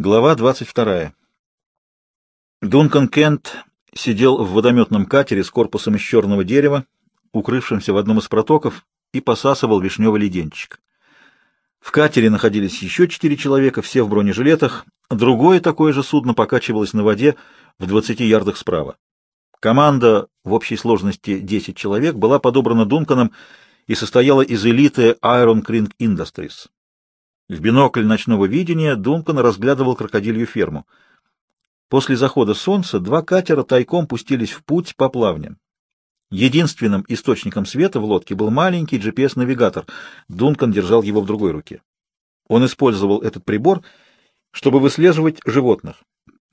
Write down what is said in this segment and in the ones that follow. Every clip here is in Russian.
Глава 22. Дункан Кент сидел в водометном катере с корпусом из черного дерева, укрывшимся в одном из протоков, и посасывал вишневый леденчик. В катере находились еще четыре человека, все в бронежилетах. Другое такое же судно покачивалось на воде в 20 ярдах справа. Команда в общей сложности 10 человек была подобрана Дунканом и состояла из элиты Iron Crink Industries. В бинокль ночного видения Дункан разглядывал крокодилью ферму. После захода солнца два катера тайком пустились в путь по плавням. Единственным источником света в лодке был маленький GPS-навигатор. Дункан держал его в другой руке. Он использовал этот прибор, чтобы выслеживать животных.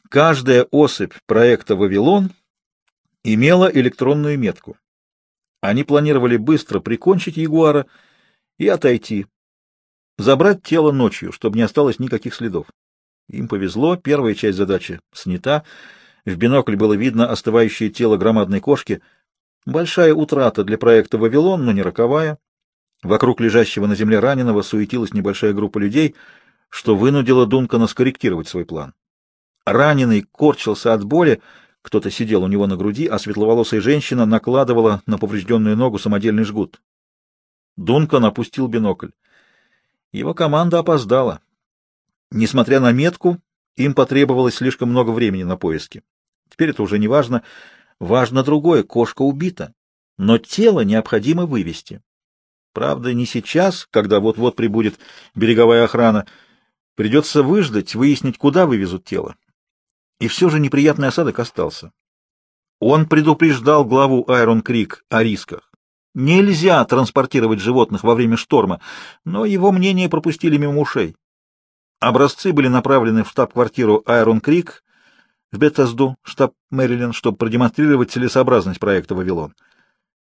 Каждая особь проекта «Вавилон» имела электронную метку. Они планировали быстро прикончить ягуара и отойти, Забрать тело ночью, чтобы не осталось никаких следов. Им повезло, первая часть задачи снята. В бинокль было видно остывающее тело громадной кошки. Большая утрата для проекта «Вавилон», но не роковая. Вокруг лежащего на земле раненого суетилась небольшая группа людей, что вынудило Дункана скорректировать свой план. Раненый корчился от боли, кто-то сидел у него на груди, а светловолосая женщина накладывала на поврежденную ногу самодельный жгут. Дункан опустил бинокль. Его команда опоздала. Несмотря на метку, им потребовалось слишком много времени на поиски. Теперь это уже не важно. Важно другое — кошка убита. Но тело необходимо вывести. Правда, не сейчас, когда вот-вот прибудет береговая охрана. Придется выждать, выяснить, куда вывезут тело. И все же неприятный осадок остался. Он предупреждал главу Айрон Крик о рисках. Нельзя транспортировать животных во время шторма, но его мнение пропустили мимо ушей. Образцы были направлены в штаб-квартиру Айрон Крик в Беттесду, штаб Мэриленд, чтобы продемонстрировать целесообразность проекта «Вавилон».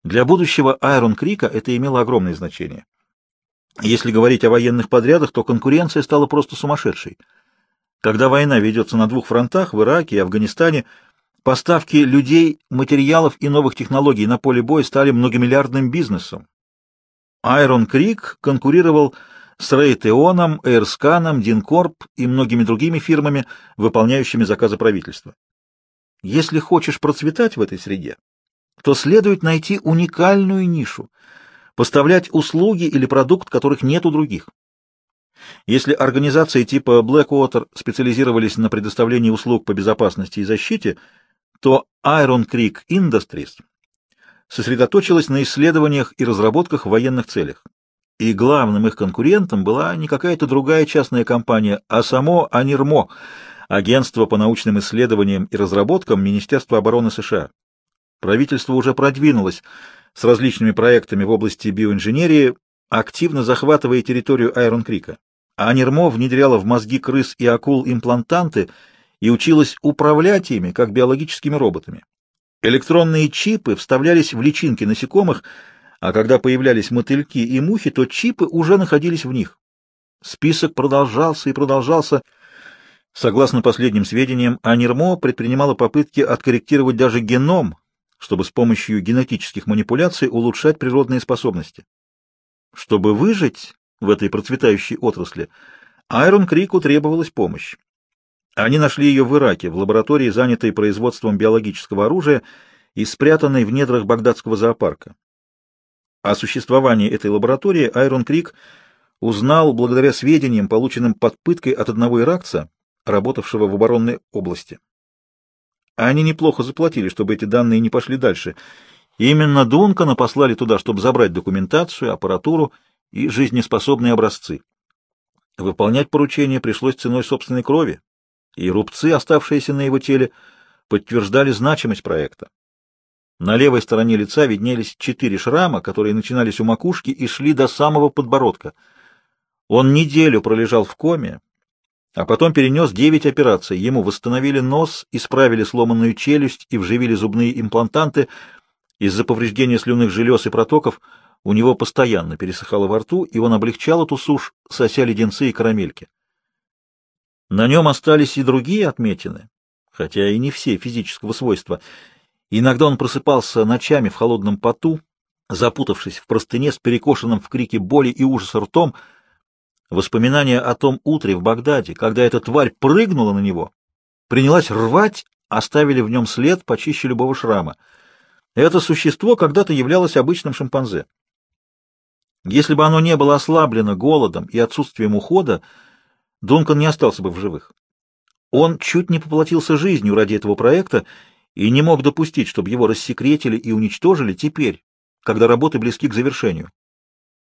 Для будущего Айрон Крика это имело огромное значение. Если говорить о военных подрядах, то конкуренция стала просто сумасшедшей. Когда война ведется на двух фронтах, в Ираке и Афганистане – Поставки людей, материалов и новых технологий на поле боя стали многомиллиардным бизнесом. Айрон Крик конкурировал с Рейтеоном, Эйрсканом, Динкорп и многими другими фирмами, выполняющими заказы правительства. Если хочешь процветать в этой среде, то следует найти уникальную нишу, поставлять услуги или продукт, которых нет у других. Если организации типа Blackwater специализировались на предоставлении услуг по безопасности и защите – то Iron Creek Industries сосредоточилась на исследованиях и разработках в военных целях. И главным их конкурентом была не какая-то другая частная компания, а само АНИРМО, агентство по научным исследованиям и разработкам Министерства обороны США. Правительство уже продвинулось с различными проектами в области биоинженерии, активно захватывая территорию Айрон-Крика. АНИРМО внедряла в мозги крыс и акул имплантанты – и училась управлять ими, как биологическими роботами. Электронные чипы вставлялись в личинки насекомых, а когда появлялись мотыльки и мухи, то чипы уже находились в них. Список продолжался и продолжался. Согласно последним сведениям, Анирмо предпринимала попытки откорректировать даже геном, чтобы с помощью генетических манипуляций улучшать природные способности. Чтобы выжить в этой процветающей отрасли, Айрон Крику требовалась помощь. Они нашли ее в Ираке, в лаборатории, занятой производством биологического оружия и спрятанной в недрах багдадского зоопарка. О существовании этой лаборатории Айрон Крик узнал благодаря сведениям, полученным под пыткой от одного иракца, работавшего в оборонной области. Они неплохо заплатили, чтобы эти данные не пошли дальше. Именно Дункана послали туда, чтобы забрать документацию, аппаратуру и жизнеспособные образцы. Выполнять поручение пришлось ценой собственной крови, и рубцы, оставшиеся на его теле, подтверждали значимость проекта. На левой стороне лица виднелись четыре шрама, которые начинались у макушки и шли до самого подбородка. Он неделю пролежал в коме, а потом перенес девять операций. Ему восстановили нос, исправили сломанную челюсть и вживили зубные имплантанты. Из-за повреждения слюнных желез и протоков у него постоянно пересыхало во рту, и он облегчал эту сушь, сося леденцы и карамельки. На нем остались и другие отметины, хотя и не все физического свойства. Иногда он просыпался ночами в холодном поту, запутавшись в простыне с перекошенным в крике боли и ужаса ртом. Воспоминания о том утре в Багдаде, когда эта тварь прыгнула на него, принялась рвать, оставили в нем след почище любого шрама. Это существо когда-то являлось обычным шимпанзе. Если бы оно не было ослаблено голодом и отсутствием ухода, Дункан не остался бы в живых. Он чуть не поплатился жизнью ради этого проекта и не мог допустить, чтобы его рассекретили и уничтожили теперь, когда работы близки к завершению.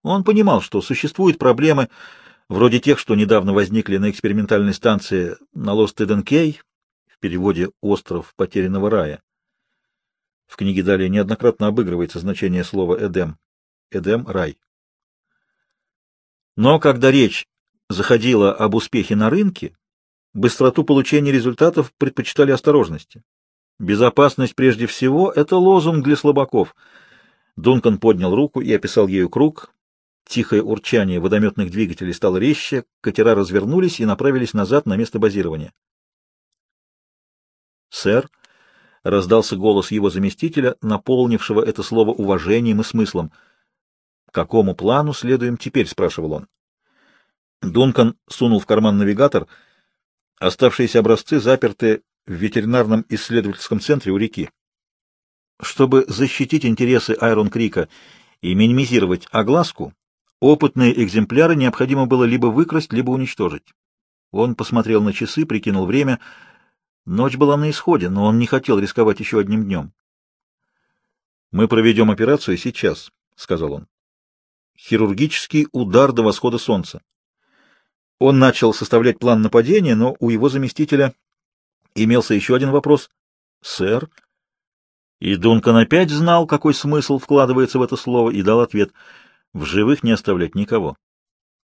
Он понимал, что существуют проблемы, вроде тех, что недавно возникли на экспериментальной станции на Лост-Эден-Кей, в переводе «Остров потерянного рая». В книге далее неоднократно обыгрывается значение слова «Эдем». «Эдем» — рай. Но когда речь заходила об успехе на рынке, быстроту получения результатов предпочитали осторожности. Безопасность прежде всего — это лозунг для слабаков. Дункан поднял руку и описал ею круг, Тихое урчание водометных двигателей стало резче, катера развернулись и направились назад на место базирования. «Сэр», — раздался голос его заместителя, наполнившего это слово уважением и смыслом. «Какому плану следуем теперь?» — спрашивал он. Дункан сунул в карман навигатор. Оставшиеся образцы заперты в ветеринарном исследовательском центре у реки. Чтобы защитить интересы Айрон Крика и минимизировать огласку, Опытные экземпляры необходимо было либо выкрасть, либо уничтожить. Он посмотрел на часы, прикинул время. Ночь была на исходе, но он не хотел рисковать еще одним днем. «Мы проведем операцию сейчас», — сказал он. «Хирургический удар до восхода солнца». Он начал составлять план нападения, но у его заместителя имелся еще один вопрос. «Сэр?» И Дункан опять знал, какой смысл вкладывается в это слово, и дал ответ — в живых не оставлять никого.